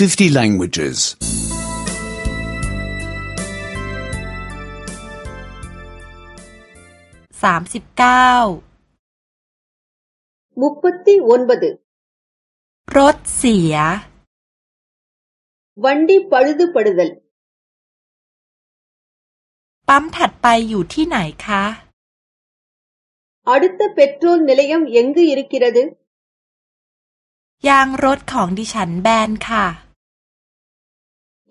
50 languages. 39 39รถเสีย வண்டி பழுது படுதல் ปั๊มถัดไปอยู่ที่ไหนคะ அடுத்த பெட்ரோல் நிலையம் எங்கு இருக்கிறது ยางรถของดิฉันแบนค่ะ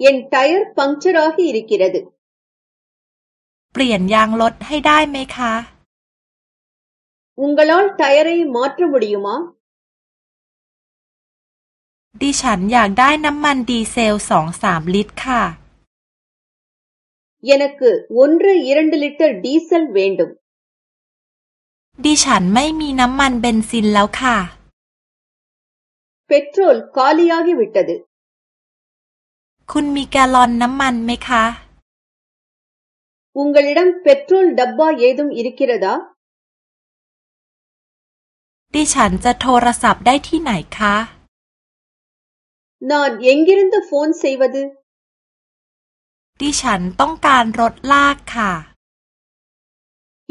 என் டயர் ப ங ் க ช ச ர ் ஆகி இ ர ுร் க ி ற த ுเปลี่ยนยางรถให้ได้ไหมคะุงกลอลทายเรย์มอตร์บุดียุมาดิฉันอยากได้น้ำมันดีเซลสองสามลิตรค่ะยันักวันรยี่รันลิตรดีเซลเวนดุดิฉันไม่มีน้ำมันเบนซินแล้วค่ะเปตโตรลคอลียากิวิตตดุคุณมีแกลอนน้ำมันไหมคะวุงกลิดังเปโตรลดับบ้ยดุมอิริกิรดาดิฉันจะโทรศัพท์ได้ที่ไหนคะนอนยังกินตัวโฟนเซวดุดิฉันต้องการรถลากค่ะ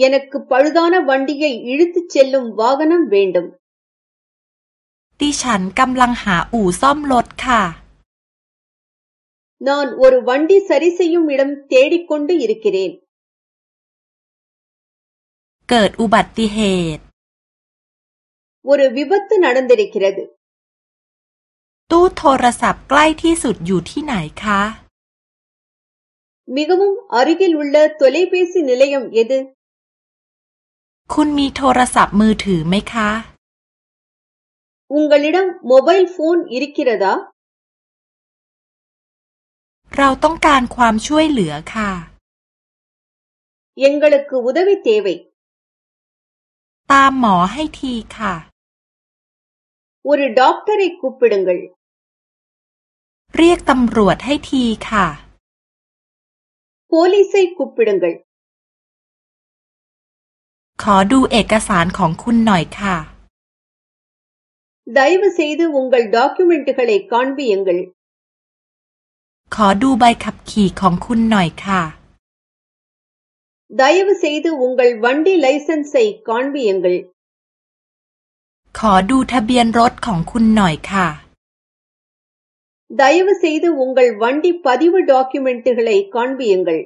ยานักกปัดดานะวันดีเกยีริตเชลลุมวากันั์เบนดุมดิฉันกำลังหาอู่ซ่อมรถค่ะ நான் ஒரு வண்டி சரி செய்யும் இடம் தேடிக்கொண்டு இருக்கிறேன் ஒரு விபத்து நடந்திருக்கிறது ตู้โทรศัพท์ใกล้ที่สุดอยู่ที่ไหนคะ மிகவும் அருகில் உள்ள தொலைபேசி நிலையம் எது கா உங்களிடம் மொபைல் போன் இருக்கிறதா เราต้องการความช่วยเหลือค่ะ ยังกลักูดวิเทวิตามหมอให้ทีค่ะวุนด็อกเตอร์ไอคุปปิดังกลเรียกตำรวจให้ทีค่ะโพลิสไอคุปปิดังกลขอดูเอกสารของคุณหน่อยค่ะ ได้มาเสียดูวงกลด็อกิเมนต์ขลังคอนบียังกลขอดูใบขับขี่ของคุณหน่อยค่ะได้ยวเซิดวุงกัลวันดีไลเซนเซย์คอนบียงกัลขอดูทะเบียนรถของคุณหน่อยค่ะได้ยวเซิดวุงกัลวันดีพอดีวด็อกิเมนต์ทั้งหลายคอนบียงกัล